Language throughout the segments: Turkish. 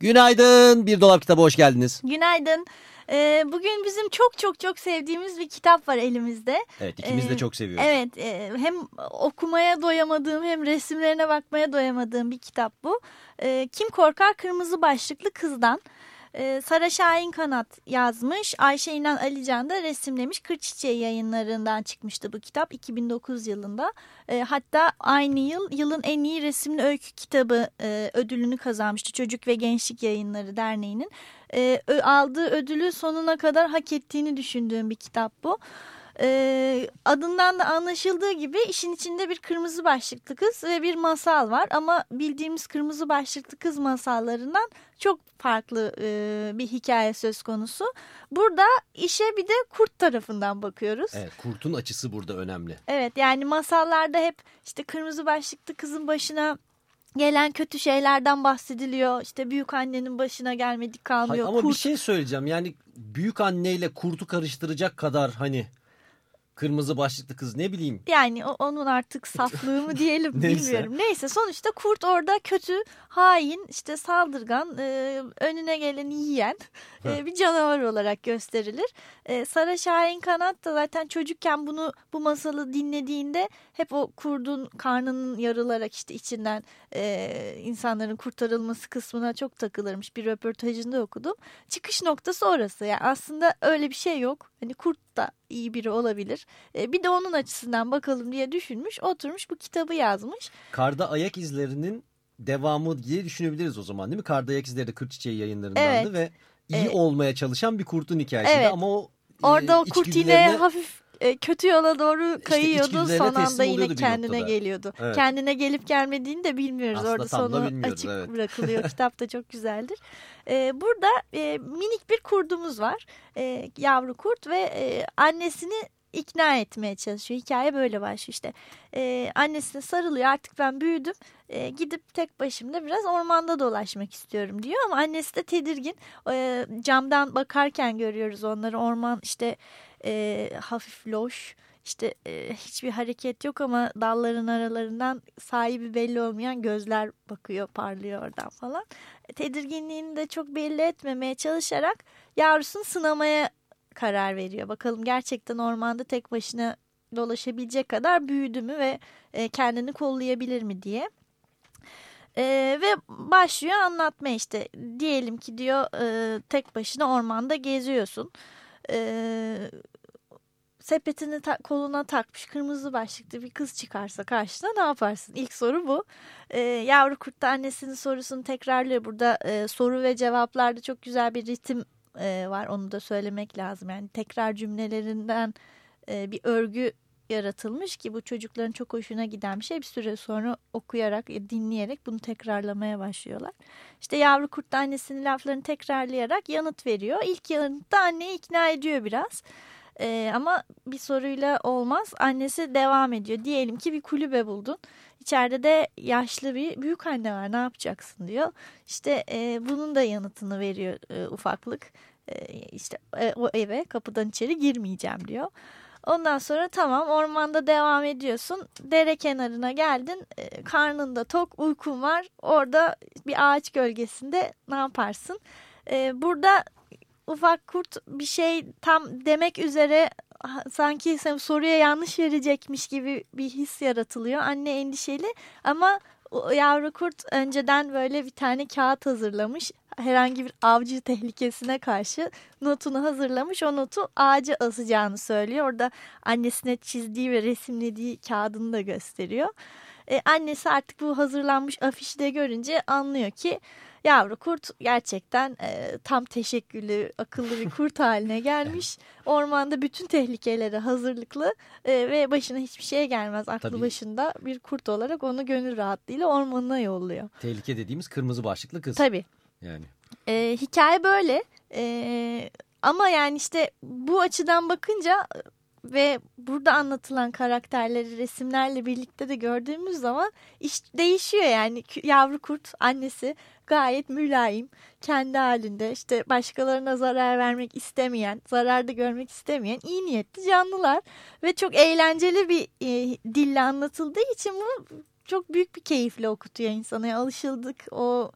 Günaydın. Bir Dolap Kitabı hoş geldiniz. Günaydın. Ee, bugün bizim çok çok çok sevdiğimiz bir kitap var elimizde. Evet ikimiz de Ee, çok seviyoruz. Evet e, hem okumaya doyamadığım hem resimlerine bakmaya doyamadığım bir kitap bu. Ee, Kim Korkar Kırmızı Başlıklı Kızdan. Ee, Sara Şahin Kanat yazmış. Ayşe İnan Alican da resimlemiş. Kır yayınlarından çıkmıştı bu kitap 2009 yılında. Ee, hatta aynı yıl yılın en iyi resimli öykü kitabı e, ödülünü kazanmıştı. Çocuk ve Gençlik Yayınları Derneği'nin. Ee, aldığı ödülü sonuna kadar hak ettiğini düşündüğüm bir kitap bu. Ee, adından da anlaşıldığı gibi işin içinde bir kırmızı başlıklı kız ve bir masal var. Ama bildiğimiz kırmızı başlıklı kız masallarından çok farklı e, bir hikaye söz konusu. Burada işe bir de kurt tarafından bakıyoruz. Evet kurtun açısı burada önemli. Evet yani masallarda hep işte kırmızı başlıklı kızın başına gelen kötü şeylerden bahsediliyor. İşte büyük annenin başına gelmedik kalmıyor. Hayır, ama Kurt bir şey söyleyeceğim. Yani büyük anneyle kurtu karıştıracak kadar hani kırmızı başlıklı kız ne bileyim. Yani o- onun artık saflığı mı diyelim Neyse. bilmiyorum. Neyse sonuçta kurt orada kötü, hain, işte saldırgan, e, önüne geleni yiyen e, bir canavar olarak gösterilir. E, Sara Şahin Kanat da zaten çocukken bunu bu masalı dinlediğinde hep o kurdun karnının yarılarak işte içinden e, insanların kurtarılması kısmına çok takılırmış. Bir röportajında okudum. Çıkış noktası orası. Yani aslında öyle bir şey yok. Hani kurt da iyi biri olabilir. E, bir de onun açısından bakalım diye düşünmüş. Oturmuş bu kitabı yazmış. Karda ayak izlerinin devamı diye düşünebiliriz o zaman değil mi? Karda ayak izleri de Kır Çiçeği yayınlarındandı Evet. ve iyi Evet. olmaya çalışan bir kurtun hikayesiydi Evet. ama o e, Orada o kurt yine hafif e, kötü yola doğru kayıyordu. içgüdülerine Son anda yine kendine geliyordu. Evet. Kendine gelip gelmediğini de bilmiyoruz. Aslında Orada sonu açık evet. bırakılıyor. Kitap da çok güzeldir. E, burada e, minik bir kurdumuz var. E, yavru kurt ve e, annesini ikna etmeye çalışıyor. Hikaye böyle başlıyor işte. E, annesine sarılıyor artık ben büyüdüm. E, gidip tek başımda biraz ormanda dolaşmak istiyorum diyor. Ama annesi de tedirgin. E, camdan bakarken görüyoruz onları. Orman işte e, hafif loş. İşte e, hiçbir hareket yok ama dalların aralarından sahibi belli olmayan gözler bakıyor, parlıyor oradan falan. E, Tedirginliğini de çok belli etmemeye çalışarak yavrusunu sınamaya karar veriyor. Bakalım gerçekten ormanda tek başına dolaşabilecek kadar büyüdü mü ve e, kendini kollayabilir mi diye. E, ve başlıyor anlatmaya işte diyelim ki diyor e, tek başına ormanda geziyorsun. E, sepetini ta- koluna takmış kırmızı başlıklı bir kız çıkarsa karşına ne yaparsın? İlk soru bu. E, yavru kurt da annesinin sorusunu tekrarlıyor. Burada e, soru ve cevaplarda çok güzel bir ritim e, var. Onu da söylemek lazım. Yani tekrar cümlelerinden e, bir örgü yaratılmış ki bu çocukların çok hoşuna giden bir şey. Bir süre sonra okuyarak, e, dinleyerek bunu tekrarlamaya başlıyorlar. İşte yavru kurt annesinin laflarını tekrarlayarak yanıt veriyor. İlk yanıtta anneyi ikna ediyor biraz. Ee, ama bir soruyla olmaz. Annesi devam ediyor. Diyelim ki bir kulübe buldun. İçeride de yaşlı bir büyük anne var. Ne yapacaksın diyor. İşte e, bunun da yanıtını veriyor e, ufaklık. E, işte e, o eve kapıdan içeri girmeyeceğim diyor. Ondan sonra tamam ormanda devam ediyorsun. Dere kenarına geldin. E, karnında tok, uykun var. Orada bir ağaç gölgesinde ne yaparsın? E, burada ufak kurt bir şey tam demek üzere sanki soruya yanlış verecekmiş gibi bir his yaratılıyor. Anne endişeli ama yavru kurt önceden böyle bir tane kağıt hazırlamış. Herhangi bir avcı tehlikesine karşı notunu hazırlamış. O notu ağaca asacağını söylüyor. Orada annesine çizdiği ve resimlediği kağıdını da gösteriyor. E, annesi artık bu hazırlanmış afişi de görünce anlıyor ki Yavru kurt gerçekten e, tam teşekküllü, akıllı bir kurt haline gelmiş. Ormanda bütün tehlikelere hazırlıklı e, ve başına hiçbir şey gelmez. Aklı Tabii. başında bir kurt olarak onu gönül rahatlığıyla ormanına yolluyor. Tehlike dediğimiz kırmızı başlıklı kız. Tabii. Yani. E, hikaye böyle. E, ama yani işte bu açıdan bakınca ve burada anlatılan karakterleri resimlerle birlikte de gördüğümüz zaman iş değişiyor yani yavru kurt annesi gayet mülayim. Kendi halinde işte başkalarına zarar vermek istemeyen zarar da görmek istemeyen iyi niyetli canlılar. Ve çok eğlenceli bir e, dille anlatıldığı için bu çok büyük bir keyifle okutuyor insana. Alışıldık o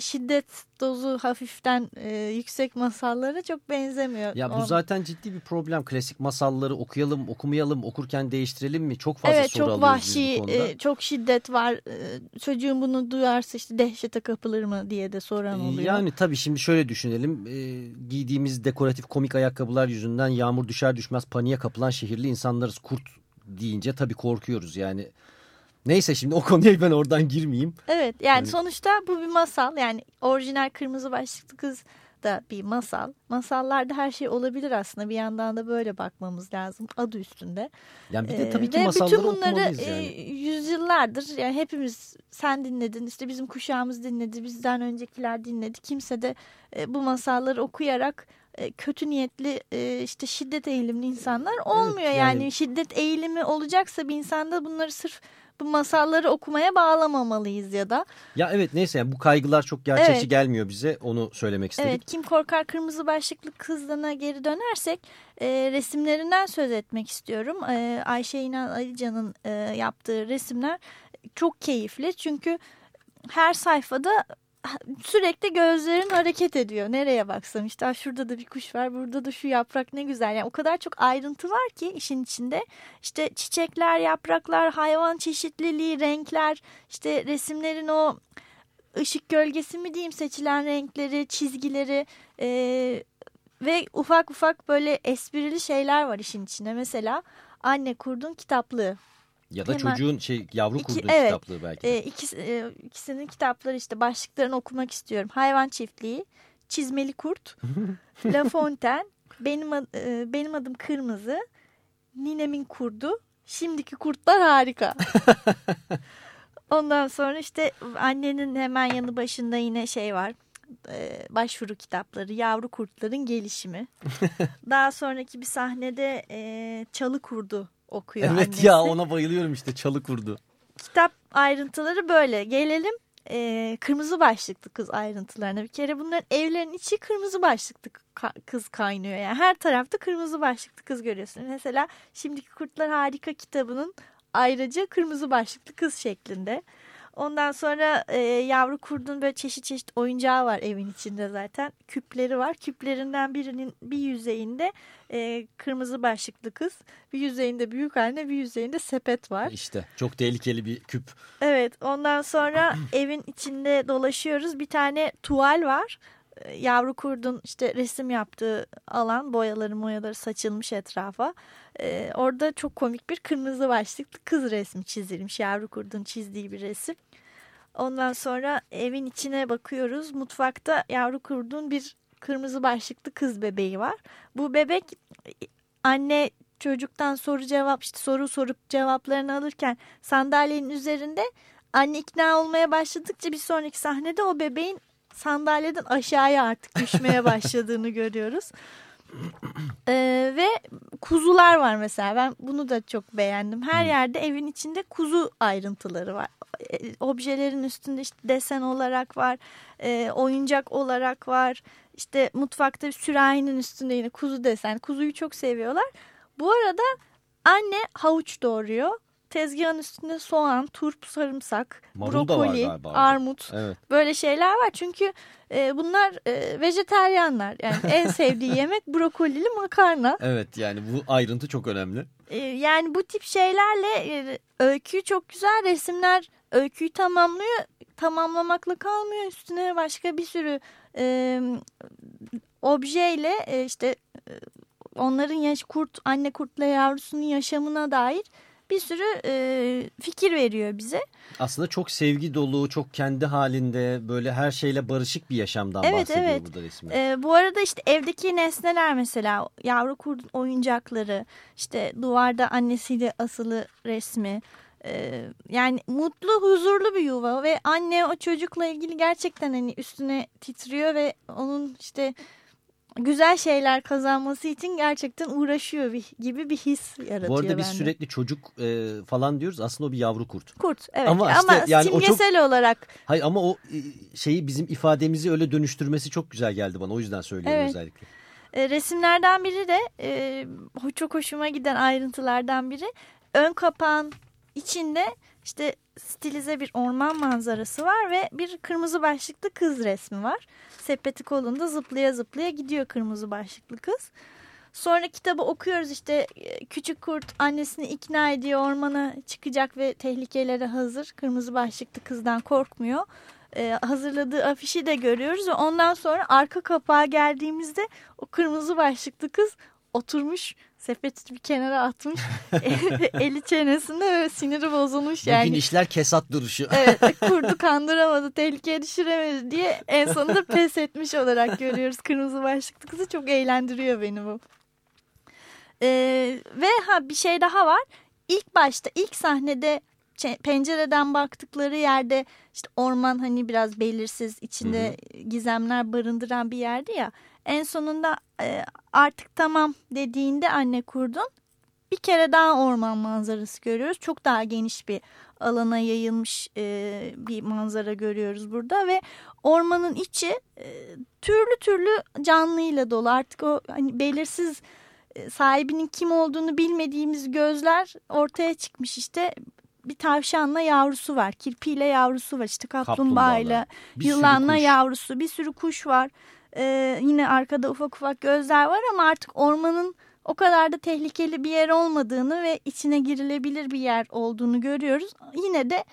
şiddet dozu hafiften e, yüksek masallara çok benzemiyor. Ya bu Onun- zaten ciddi bir problem. Klasik masalları okuyalım, okumayalım, okurken değiştirelim mi? Çok fazla Evet soru çok alıyoruz vahşi, bu konuda. e, çok şiddet var. E, çocuğun bunu duyarsa işte dehşete kapılır mı diye de soran oluyor. Yani tabii şimdi şöyle düşünelim. Ee, giydiğimiz dekoratif komik ayakkabılar yüzünden yağmur düşer düşmez paniğe kapılan şehirli insanlarız. Kurt deyince tabii korkuyoruz yani. Neyse şimdi o konuya ben oradan girmeyeyim. Evet yani Hani- sonuçta bu bir masal. Yani orijinal Kırmızı Başlıklı Kız da bir masal. Masallarda her şey olabilir aslında. Bir yandan da böyle bakmamız lazım adı üstünde. Yani bir de Ee, tabii ki ve masalları bütün bunları e, yani. yüzyıllardır yani hepimiz sen dinledin işte bizim kuşağımız dinledi bizden öncekiler dinledi kimse de e, bu masalları okuyarak e, kötü niyetli e, işte şiddet eğilimli insanlar olmuyor yani... yani- şiddet eğilimi olacaksa bir insanda bunları sırf bu masalları okumaya bağlamamalıyız ya da Ya evet neyse yani bu kaygılar çok gerçekçi Evet. gelmiyor bize onu söylemek istedik. Evet Kim Korkar Kırmızı Başlıklı Kızlarına geri dönersek e, resimlerinden söz etmek istiyorum. E, Ayşe İnan Alican'ın e, yaptığı resimler çok keyifli çünkü her sayfada sürekli gözlerin hareket ediyor. Nereye baksam işte "Aa, şurada da bir kuş var burada da şu yaprak ne güzel. Yani o kadar çok ayrıntı var ki işin içinde. İşte çiçekler, yapraklar, hayvan çeşitliliği, renkler, işte resimlerin o ışık gölgesi mi diyeyim seçilen renkleri, çizgileri e, ve ufak ufak böyle esprili şeyler var işin içinde. Mesela anne kurdun kitaplığı. Ya da Hemen- çocuğun şey yavru İki- kurduğu evet. kitaplığı belki. de. E, ikisi, e, ikisinin kitapları işte başlıklarını okumak istiyorum. Hayvan çiftliği, çizmeli kurt, La Fontaine, benim, ad- e, benim adım Kırmızı, ninemin kurdu, şimdiki kurtlar harika. Ondan sonra işte annenin hemen yanı başında yine şey var. e, başvuru kitapları, yavru kurtların gelişimi. Daha sonraki bir sahnede e, çalı kurdu okuyor evet annesi. ya ona bayılıyorum işte çalı kurdu. Kitap ayrıntıları böyle. Gelelim e, kırmızı başlıklı kız ayrıntılarına. Bir kere bunların evlerin içi kırmızı başlıklı kız kaynıyor. Yani her tarafta kırmızı başlıklı kız görüyorsun. Mesela Şimdiki Kurtlar Harika kitabının ayrıca kırmızı başlıklı kız şeklinde. Ondan sonra e, yavru kurdun böyle çeşit çeşit oyuncağı var evin içinde zaten. Küpleri var. Küplerinden birinin bir yüzeyinde e, kırmızı başlıklı kız, bir yüzeyinde büyük anne, bir yüzeyinde sepet var. İşte çok tehlikeli bir küp. Evet ondan sonra evin içinde dolaşıyoruz. Bir tane tuval var. Ee, Yavru kurdun işte resim yaptığı alan boyaları moyaları saçılmış etrafa. Ee, orada çok komik bir kırmızı başlıklı kız resmi çizilmiş. Yavru kurdun çizdiği bir resim. Ondan sonra evin içine bakıyoruz. Mutfakta yavru kurdun bir kırmızı başlıklı kız bebeği var. Bu bebek anne çocuktan soru cevap işte soru sorup cevaplarını alırken sandalyenin üzerinde anne ikna olmaya başladıkça bir sonraki sahnede o bebeğin sandalyeden aşağıya artık düşmeye başladığını görüyoruz. Ee, ve kuzular var mesela ben bunu da çok beğendim. Her yerde evin içinde kuzu ayrıntıları var. E, Objelerin üstünde işte desen olarak var, e, oyuncak olarak var. İşte mutfakta bir sürahinin üstünde yine kuzu desen. Kuzuyu çok seviyorlar. Bu arada anne havuç doğuruyor. Tezgahın üstünde soğan, turp, sarımsak, Marul brokoli, armut Evet. böyle şeyler var. Çünkü e, bunlar e, vejeteryanlar. Yani en sevdiği yemek brokolili makarna. Evet yani bu ayrıntı çok önemli. E, yani bu tip şeylerle e, öyküyü çok güzel resimler öyküyü tamamlıyor. Tamamlamakla kalmıyor. Üstüne başka bir sürü e, objeyle e, işte e, onların yaş kurt anne kurtla yavrusunun yaşamına dair bir sürü e, fikir veriyor bize. Aslında çok sevgi dolu, çok kendi halinde böyle her şeyle barışık bir yaşamdan Evet, bahsediyor evet. burada resimde. E, bu arada işte evdeki nesneler mesela yavru kurdun oyuncakları, işte duvarda annesiyle asılı resmi. e, yani mutlu, huzurlu bir yuva ve anne o çocukla ilgili gerçekten hani üstüne titriyor ve onun işte güzel şeyler kazanması için gerçekten uğraşıyor bir, gibi bir his yaratıyor Bu arada biz bende. sürekli çocuk e, falan diyoruz. Aslında o bir yavru kurt. Kurt evet Ama ama, işte yani o çok- simgesel olarak Hayır ama o e, şeyi bizim ifademizi öyle dönüştürmesi çok güzel geldi bana. O yüzden söylüyorum Evet. özellikle. E, resimlerden biri de e, çok hoşuma giden ayrıntılardan biri ön kapağın içinde işte stilize bir orman manzarası var ve bir kırmızı başlıklı kız resmi var. Sepeti kolunda zıplaya zıplaya gidiyor kırmızı başlıklı kız. Sonra kitabı okuyoruz işte e, küçük kurt annesini ikna ediyor ormana çıkacak ve tehlikelere hazır. Kırmızı başlıklı kızdan korkmuyor. Ee, hazırladığı afişi de görüyoruz ve ondan sonra arka kapağa geldiğimizde o kırmızı başlıklı kız oturmuş sepeti bir kenara atmış eli çenesinde ve siniri bozulmuş Bugün yani. işler kesat duruşu. Evet kurdu kandıramadı tehlikeye düşüremedi diye en sonunda pes etmiş olarak görüyoruz kırmızı başlıklı kızı çok eğlendiriyor beni bu. Ee, ve ha bir şey daha var ilk başta ilk sahnede pencereden baktıkları yerde işte orman hani biraz belirsiz içinde gizemler barındıran bir yerdi ya en sonunda e, artık tamam dediğinde anne kurdun bir kere daha orman manzarası görüyoruz. Çok daha geniş bir alana yayılmış e, bir manzara görüyoruz burada ve ormanın içi e, türlü türlü canlıyla dolu. Artık o hani belirsiz e, sahibinin kim olduğunu bilmediğimiz gözler ortaya çıkmış işte. Bir tavşanla yavrusu var, kirpiyle yavrusu var, işte kaplumbağayla, yılanla yavrusu, bir sürü kuş var. Ee, yine arkada ufak ufak gözler var ama artık ormanın o kadar da tehlikeli bir yer olmadığını ve içine girilebilir bir yer olduğunu görüyoruz. Yine de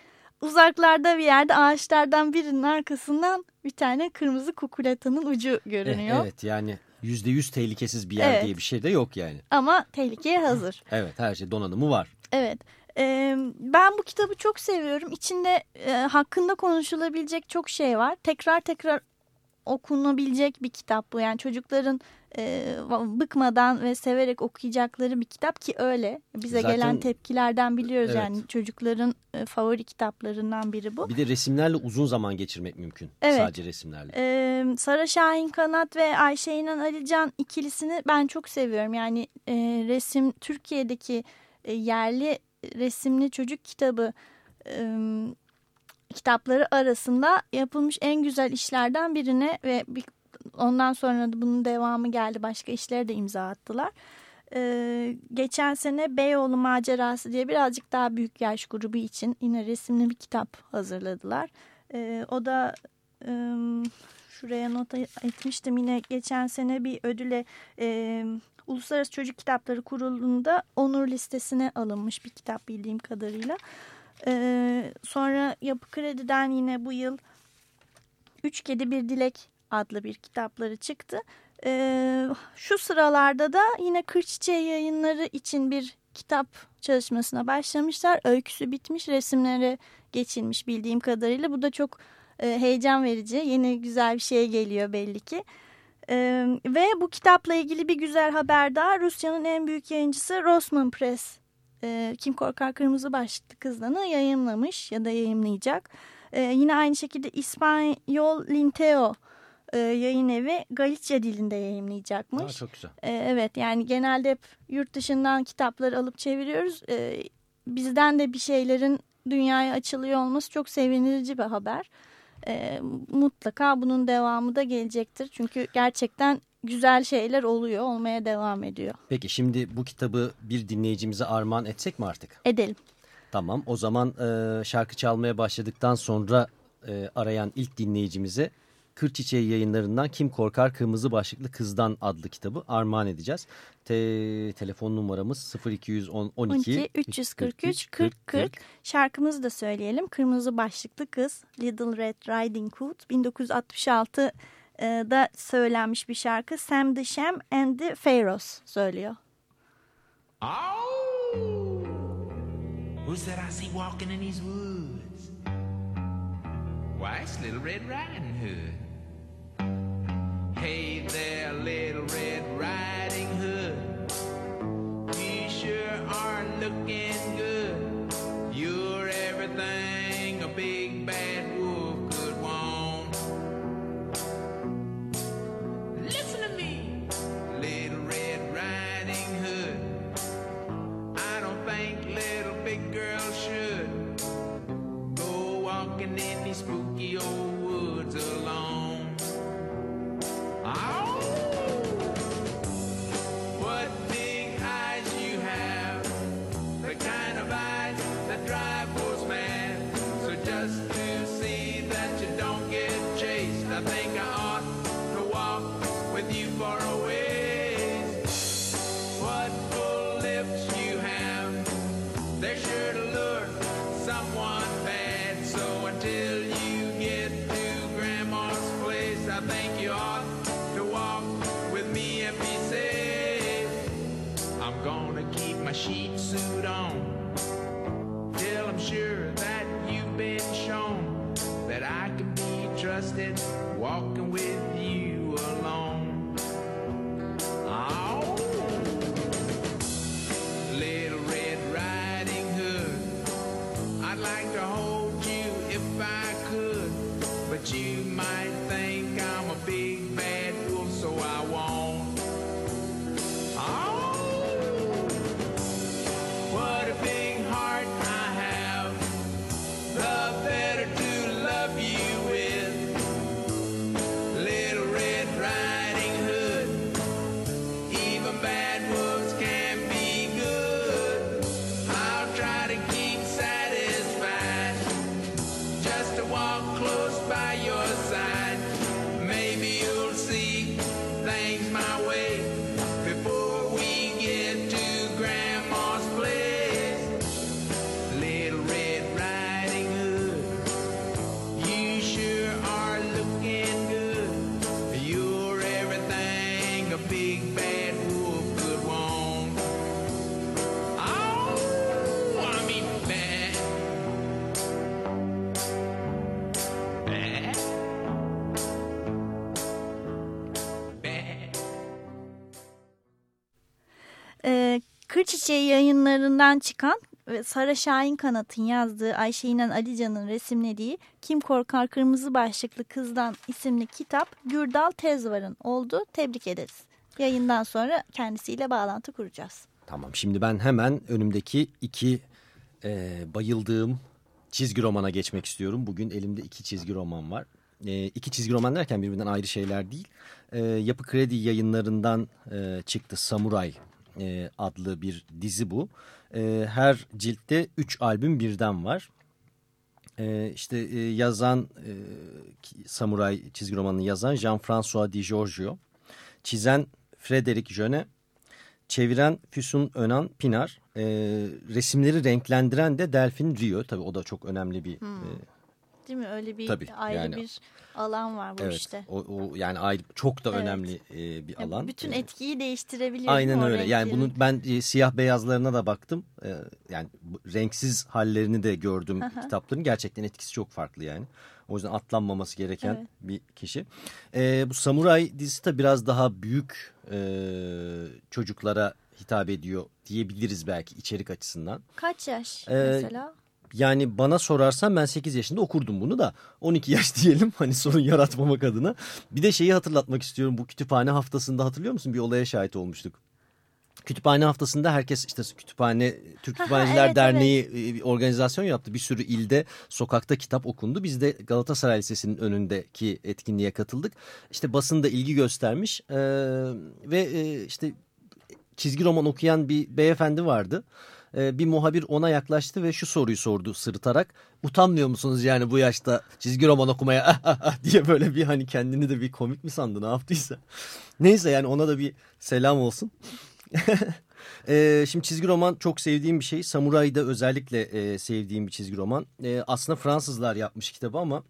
uzaklarda bir yerde ağaçlardan birinin arkasından bir tane kırmızı kukuletanın ucu Eh, görünüyor. Evet yani yüzde yüz tehlikesiz bir yer Evet. diye bir şey de yok yani. Ama tehlikeye hazır. Evet her şey donanımı var. Evet. Ee, ben bu kitabı çok seviyorum. İçinde e, hakkında konuşulabilecek çok şey var. Tekrar tekrar okunabilecek bir kitap bu. Yani çocukların e, bıkmadan ve severek okuyacakları bir kitap ki öyle. Bize Zaten- gelen tepkilerden biliyoruz Evet. yani çocukların e, favori kitaplarından biri bu. Bir de resimlerle uzun zaman geçirmek mümkün. Evet. Sadece resimlerle. Ee, Sara Şahin Kanat ve Ayşe İnan Alican ikilisini ben çok seviyorum. Yani e, resim Türkiye'deki e, yerli resimli çocuk kitabı e, kitapları arasında yapılmış en güzel işlerden birine ve bir, ondan sonra da bunun devamı geldi. Başka işlere de imza attılar. Ee, geçen sene Beyoğlu Macerası diye birazcık daha büyük yaş grubu için yine resimli bir kitap hazırladılar. Ee, o da e, şuraya not etmiştim yine geçen sene bir ödüle e, Uluslararası Çocuk Kitapları Kurulu'nda onur listesine alınmış bir kitap bildiğim kadarıyla. Ee, sonra Yapı Kredi'den yine bu yıl Üç Kedi Bir Dilek adlı bir kitapları çıktı. Ee, şu sıralarda da yine Kırçiçeği yayınları için bir kitap çalışmasına başlamışlar. Öyküsü bitmiş, resimlere geçilmiş bildiğim kadarıyla. Bu da çok e, heyecan verici. Yeni güzel bir şey geliyor belli ki. Ee, ve bu kitapla ilgili bir güzel haber daha. Rusya'nın en büyük yayıncısı Rosman Press. E, Kim Korkar Kırmızı Başlıklı Kızdan'ı yayınlamış ya da yayınlayacak. E, yine aynı şekilde İspanyol Linteo e, yayın evi Galicia dilinde yayınlayacakmış. Aa, çok güzel. E, evet yani genelde hep yurt dışından kitapları alıp çeviriyoruz. E, bizden de bir şeylerin dünyaya açılıyor olması çok sevindirici bir haber. E, mutlaka bunun devamı da gelecektir. Çünkü gerçekten güzel şeyler oluyor, olmaya devam ediyor. Peki şimdi bu kitabı bir dinleyicimize armağan etsek mi artık? Edelim. Tamam o zaman e, şarkı çalmaya başladıktan sonra e, arayan ilk dinleyicimize Kır Çiçeği yayınlarından Kim Korkar Kırmızı Başlıklı Kızdan adlı kitabı armağan edeceğiz. Te, telefon numaramız 0212 12 343 40 40. Şarkımızı da söyleyelim. Kırmızı başlıklı kız Little Red Riding Hood 1966'da söylenmiş bir şarkı. Sam the Sham and the Pharaohs söylüyor. Who's that I see walking in these woods? Why, it's Little Red Riding Hood. Hey there, Little Red Riding Hood. You sure are looking good. You're everything a big bad Çiçeği yayınlarından çıkan ve Sara Şahin Kanat'ın yazdığı Ayşe İnan Alican'ın resimlediği Kim Korkar Kırmızı Başlıklı Kızdan isimli kitap Gürdal Tezvar'ın oldu. Tebrik ederiz. Yayından sonra kendisiyle bağlantı kuracağız. Tamam şimdi ben hemen önümdeki iki e, bayıldığım çizgi romana geçmek istiyorum. Bugün elimde iki çizgi roman var. E, iki çizgi roman derken birbirinden ayrı şeyler değil. E, Yapı Kredi yayınlarından e, çıktı Samuray e, adlı bir dizi bu. E, her ciltte üç albüm birden var. E, işte e, yazan e, Samuray çizgi romanını yazan Jean-François Di Giorgio. Çizen Frederic Jöne. Çeviren Füsun Önan Pinar. E, resimleri renklendiren de Delphine Rio. Tabii o da çok önemli bir... Hmm. e, Değil mi? Öyle bir Tabii, ayrı yani- bir alan var bu evet, işte. O, o yani ayrı çok da Evet. önemli e, bir alan. Bütün etkiyi değiştirebiliyor. Aynen öyle. Yani renklerin? bunu ben e, siyah beyazlarına da baktım. E, yani bu renksiz hallerini de gördüm kitapların. Gerçekten etkisi çok farklı yani. O yüzden atlanmaması gereken Evet. bir kişi. E, bu Samuray dizisi de biraz daha büyük e, çocuklara hitap ediyor diyebiliriz belki içerik açısından. Kaç yaş Ee, mesela? Yani bana sorarsan ben 8 yaşında okurdum bunu da 12 yaş diyelim hani sorun yaratmamak adına. Bir de şeyi hatırlatmak istiyorum bu kütüphane haftasında hatırlıyor musun bir olaya şahit olmuştuk. Kütüphane haftasında herkes işte kütüphane Türk Kütüphaneciler evet, Derneği e, bir organizasyon yaptı. Bir sürü ilde sokakta kitap okundu. Biz de Galatasaray Lisesi'nin önündeki etkinliğe katıldık. İşte basın da ilgi göstermiş Ee, ve e, işte çizgi roman okuyan bir beyefendi vardı. Ee, bir muhabir ona yaklaştı ve şu soruyu sordu sırıtarak. Utanmıyor musunuz yani bu yaşta çizgi roman okumaya diye böyle bir hani kendini de bir komik mi sandı ne yaptıysa. Neyse yani ona da bir selam olsun. Ee, şimdi çizgi roman çok sevdiğim bir şey. Samuray'da özellikle e, sevdiğim bir çizgi roman. Ee, aslında Fransızlar yapmış kitabı ama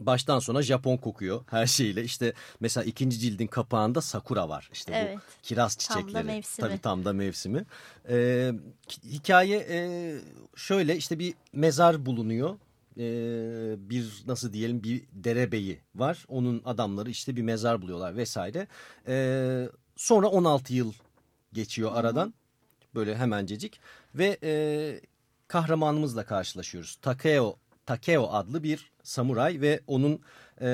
Baştan sona Japon kokuyor her şeyle. İşte mesela ikinci cildin kapağında sakura var. İşte Evet. bu kiraz Tam da çiçekleri. mevsimi. Tabii tam da mevsimi. Ee, hikaye e, şöyle işte bir mezar bulunuyor. Ee, bir nasıl diyelim bir derebeyi var. Onun adamları işte bir mezar buluyorlar vesaire. Ee, sonra 16 yıl geçiyor aradan. Böyle hemencecik. Ve e, kahramanımızla karşılaşıyoruz. Takeo, Takeo adlı bir samuray ve onun e,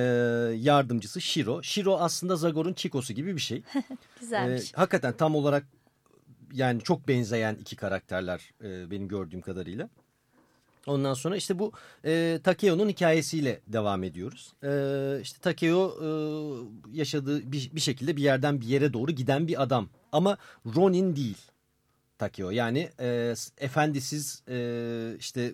yardımcısı Shiro. Shiro aslında Zagor'un Chiko'su gibi bir şey. Güzelmiş. Ee, hakikaten tam olarak yani çok benzeyen iki karakterler e, benim gördüğüm kadarıyla. Ondan sonra işte bu e, Takeo'nun hikayesiyle devam ediyoruz. E, işte Takeo e, yaşadığı bir, bir şekilde bir yerden bir yere doğru giden bir adam. Ama Ronin değil Takeo. Yani e, efendisiz e, işte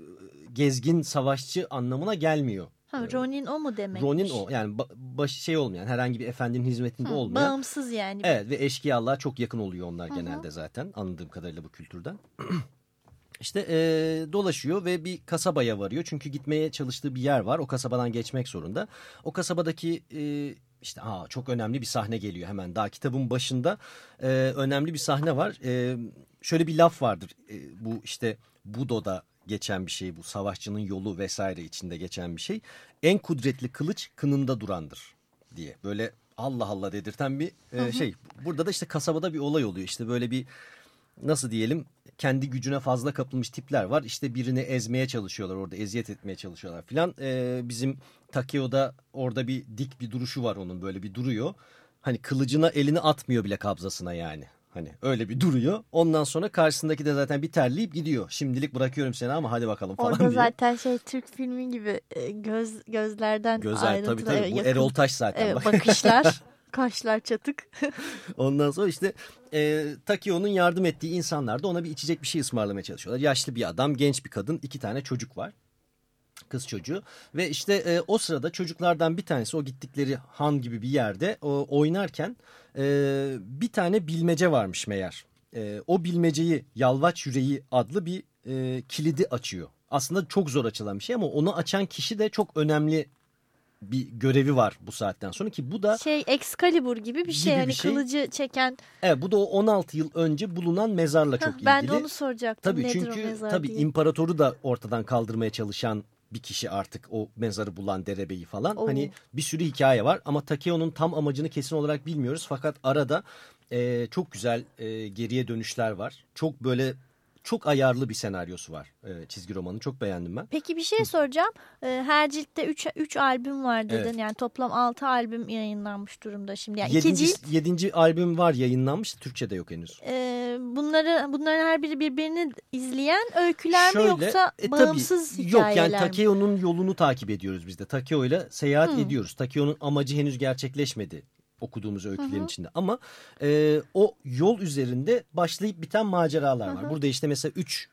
gezgin savaşçı anlamına gelmiyor. ha, Ronin o mu demek? Ronin o yani ba- baş, şey olmayan herhangi bir efendinin hizmetinde olmayan. Bağımsız yani. Evet ve eşkıyalığa çok yakın oluyor onlar genelde zaten anladığım kadarıyla bu kültürden. İşte e, dolaşıyor ve bir kasabaya varıyor. Çünkü gitmeye çalıştığı bir yer var. O kasabadan geçmek zorunda. O kasabadaki e, işte aa, çok önemli bir sahne geliyor hemen. Daha kitabın başında e, önemli bir sahne var. E, şöyle bir laf vardır. E, bu işte Budo'da geçen bir şey bu. Savaşçının yolu vesaire içinde geçen bir şey. En kudretli kılıç kınında durandır diye. Böyle Allah Allah dedirten bir e, şey. Burada da işte kasabada bir olay oluyor. İşte böyle bir nasıl diyelim kendi gücüne fazla kapılmış tipler var. İşte birini ezmeye çalışıyorlar orada eziyet etmeye çalışıyorlar filan. Ee, bizim Takeo'da orada bir dik bir duruşu var onun böyle bir duruyor. Hani kılıcına elini atmıyor bile kabzasına yani. Hani öyle bir duruyor. Ondan sonra karşısındaki de zaten bir terleyip gidiyor. Şimdilik bırakıyorum seni ama hadi bakalım falan Orada diyor. zaten şey Türk filmi gibi e, göz gözlerden Gözler ayrıntılar. tabii tabii bu yakın- Erol Taş zaten. Evet, bak. bakışlar, kaşlar çatık. Ondan sonra işte e, Takeo'nun yardım ettiği insanlar da ona bir içecek bir şey ısmarlamaya çalışıyorlar. Yaşlı bir adam, genç bir kadın, iki tane çocuk var. Kız çocuğu ve işte e, o sırada çocuklardan bir tanesi o gittikleri han gibi bir yerde o, oynarken e, bir tane bilmece varmış meğer. E, o bilmeceyi Yalvaç Yüreği adlı bir e, kilidi açıyor. Aslında çok zor açılan bir şey ama onu açan kişi de çok önemli bir görevi var bu saatten sonra ki bu da Şey Excalibur gibi bir şey. Gibi bir hani şey. kılıcı çeken. Evet bu da o 16 yıl önce bulunan mezarla çok Hah, ilgili. ben de onu soracaktım. Tabii Nedir o çünkü mezar tabii diye. imparatoru da ortadan kaldırmaya çalışan bir kişi artık o mezarı bulan derebeyi falan. Oo. Hani bir sürü hikaye var ama Takeo'nun tam amacını kesin olarak bilmiyoruz. Fakat arada e, çok güzel e, geriye dönüşler var. Çok böyle çok ayarlı bir senaryosu var e, çizgi romanı. Çok beğendim ben. Peki bir şey soracağım. Ee, Her ciltte 3 3 albüm var dedin. Evet. Yani toplam 6 albüm yayınlanmış durumda şimdi. Yani iki cilt. yedinci albüm var yayınlanmış. Türkçe'de yok henüz. Ee, bunları bunların her biri birbirini izleyen öyküler mi Şöyle, yoksa e, tabii, bağımsız Yok hikayeler yani mi? Takeo'nun yolunu takip ediyoruz biz de. Takeo ile seyahat Hmm. ediyoruz. Takeo'nun amacı henüz gerçekleşmedi okuduğumuz öykülerin içinde. Ama e, o yol üzerinde başlayıp biten maceralar var. Burada işte mesela 3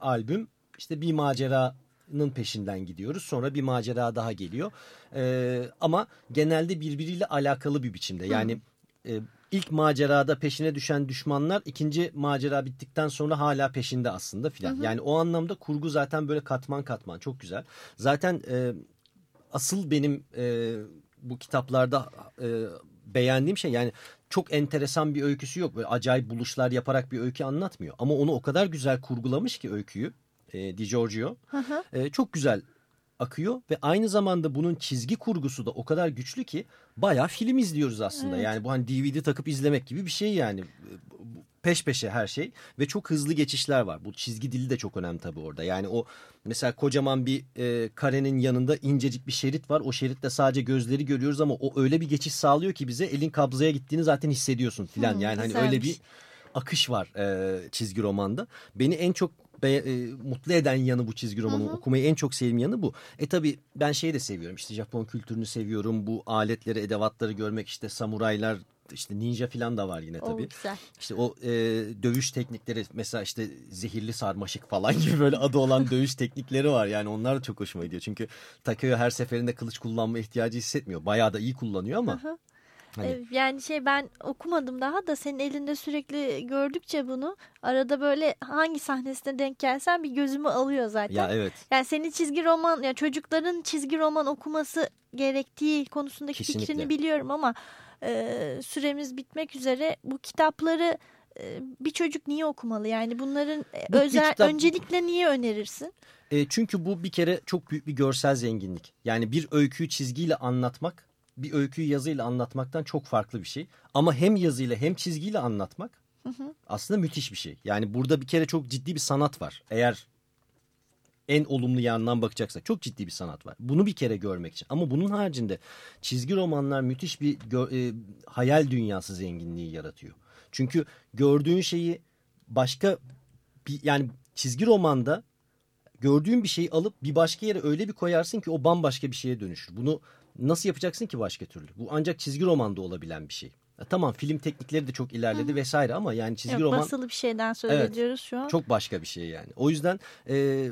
albüm işte bir maceranın peşinden gidiyoruz. Sonra bir macera daha geliyor. E, ama genelde birbiriyle alakalı bir biçimde. Yani e, ilk macerada peşine düşen düşmanlar ikinci macera bittikten sonra hala peşinde aslında filan. Yani o anlamda kurgu zaten böyle katman katman çok güzel. Zaten e, asıl benim e, bu kitaplarda e, beğendiğim şey yani çok enteresan bir öyküsü yok. Böyle acayip buluşlar yaparak bir öykü anlatmıyor. Ama onu o kadar güzel kurgulamış ki öyküyü e, Di Giorgio. E, çok güzel akıyor ve aynı zamanda bunun çizgi kurgusu da o kadar güçlü ki bayağı film izliyoruz aslında. Yani bu hani DVD takıp izlemek gibi bir şey yani. Peş peşe her şey ve çok hızlı geçişler var. Bu çizgi dili de çok önemli tabii orada. Yani o mesela kocaman bir e, karenin yanında incecik bir şerit var. O şeritte sadece gözleri görüyoruz ama o öyle bir geçiş sağlıyor ki bize elin kabzaya gittiğini zaten hissediyorsun filan. Yani hani öyle bir güzelmiş. akış var e, çizgi romanda. Beni en çok be- e, mutlu eden yanı bu çizgi romanı okumayı en çok sevdiğim yanı bu. E tabi ben şeyi de seviyorum işte Japon kültürünü seviyorum bu aletleri edevatları görmek işte samuraylar işte ninja filan da var yine O tabii. güzel. İşte o e, dövüş teknikleri mesela işte zehirli sarmaşık falan gibi böyle adı olan dövüş teknikleri var. Yani onlar da çok hoşuma gidiyor. Çünkü Takeo her seferinde kılıç kullanma ihtiyacı hissetmiyor. Bayağı da iyi kullanıyor ama Hani Yani şey ben okumadım daha da senin elinde sürekli gördükçe bunu arada böyle hangi sahnesine denk gelsen bir gözümü alıyor zaten. ya evet. Yani senin çizgi roman ya çocukların çizgi roman okuması gerektiği konusundaki Kesinlikle. fikrini biliyorum ama e, süremiz bitmek üzere bu kitapları e, bir çocuk niye okumalı? Yani bunların e, Bu özel kitap- öncelikle niye önerirsin? E, çünkü bu bir kere çok büyük bir görsel zenginlik. Yani bir öyküyü çizgiyle anlatmak, bir öyküyü yazıyla anlatmaktan çok farklı bir şey. Ama hem yazıyla hem çizgiyle anlatmak aslında müthiş bir şey. Yani burada bir kere çok ciddi bir sanat var. Eğer en olumlu yandan bakacaksak çok ciddi bir sanat var. Bunu bir kere görmek için. Ama bunun haricinde çizgi romanlar müthiş bir e, hayal dünyası zenginliği yaratıyor. Çünkü gördüğün şeyi başka bir yani çizgi romanda gördüğün bir şeyi alıp bir başka yere öyle bir koyarsın ki o bambaşka bir şeye dönüşür. Bunu nasıl yapacaksın ki başka türlü? Bu ancak çizgi romanda olabilen bir şey. Ya tamam film teknikleri de çok ilerledi vesaire ama yani çizgi Yok, roman basılı bir şeyden söz Evet. ediyoruz şu an. çok başka bir şey yani. O yüzden e,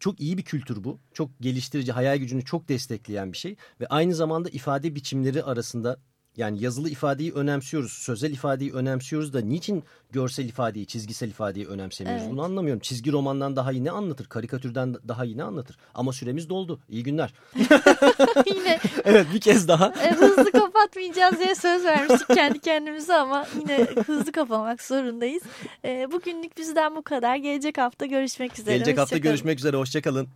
çok iyi bir kültür bu. Çok geliştirici, hayal gücünü çok destekleyen bir şey. Ve aynı zamanda ifade biçimleri arasında yani yazılı ifadeyi önemsiyoruz, sözel ifadeyi önemsiyoruz da niçin görsel ifadeyi, çizgisel ifadeyi önemsemiyoruz? Evet. Bunu anlamıyorum. Çizgi romandan daha iyi ne anlatır? Karikatürden daha iyi ne anlatır? Ama süremiz doldu. İyi günler. Yine evet bir kez daha. e, hızlı kapatmayacağız diye söz vermiştik kendi kendimize ama yine hızlı kapamak zorundayız. E, bugünlük bizden bu kadar. Gelecek hafta görüşmek üzere. Gelecek hafta görüşmek üzere. Hoşçakalın.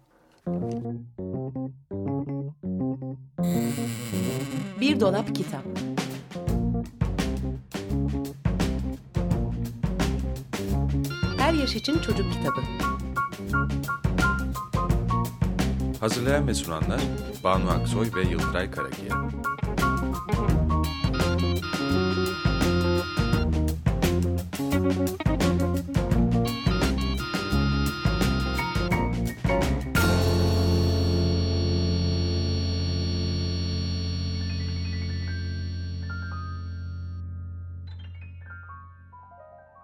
Bir dolap kitap. Her yaş için çocuk kitabı. Hazırlayan ve sunanlar Banu Aksoy ve Yıldıray Karakiya.